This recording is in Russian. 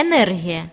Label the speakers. Speaker 1: Энергия.